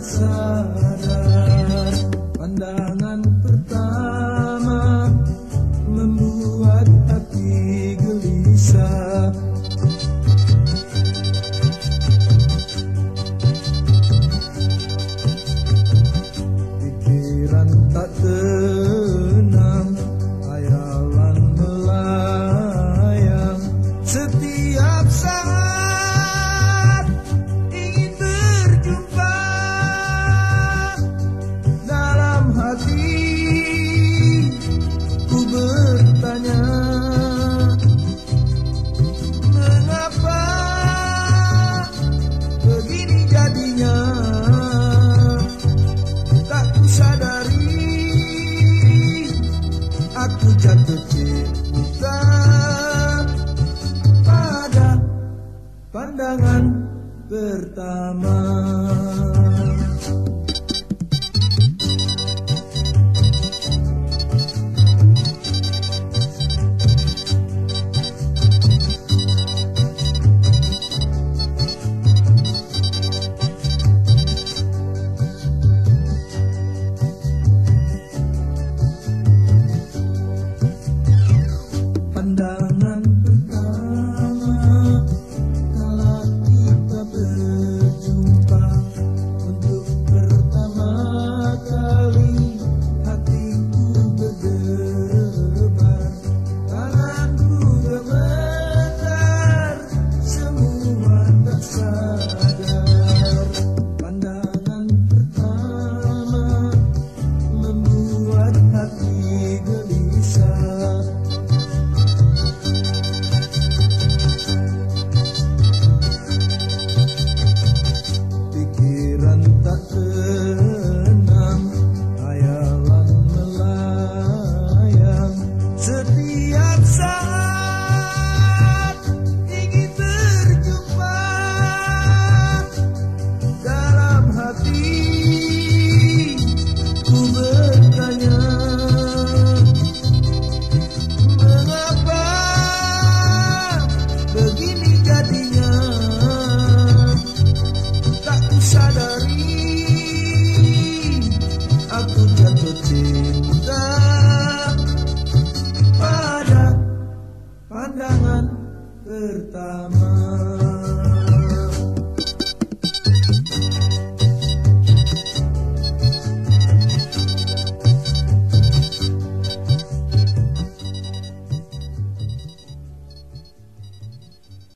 sadar pandangan 大妈。pertama